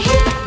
here.